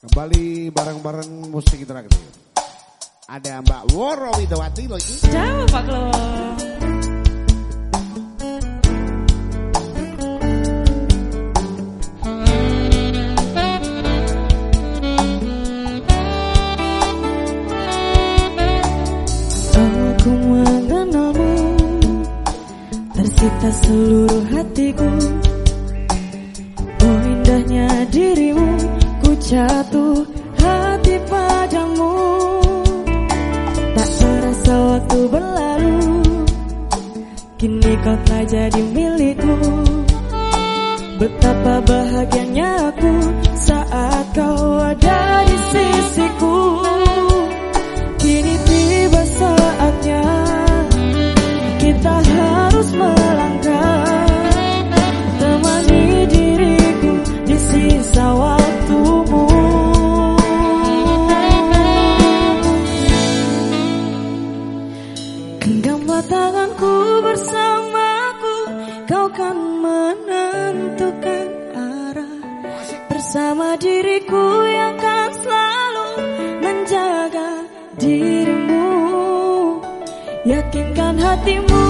Kembali bareng-bareng musik interaktif. Ada Mbak Woro Widowati loh ini. Jauh Pak Klo. Aku mengenalmu Tersita seluruh hatiku Oh indahnya dirimu jatuh hati padamu. Tak terasa waktu berlalu Kini kau telah jadi milikku. Betapa bahagianya aku Saat kau ada di sisiku Genggamlah tanganku bersamaku Kau kan menentukan arah. Bersama diriku yang kan selalu menjaga dirimu. Yakinkan hatimu